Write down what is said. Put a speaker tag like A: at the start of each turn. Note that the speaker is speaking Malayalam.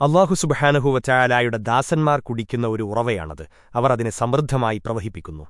A: അള്ളാഹു സുബഹാനഹുവറ്റായാലായുടെ ദാസന്മാർ കുടിക്കുന്ന ഒരു ഉറവയാണത്. അവർ അതിനെ സമൃദ്ധമായി പ്രവഹിപ്പിക്കുന്നു.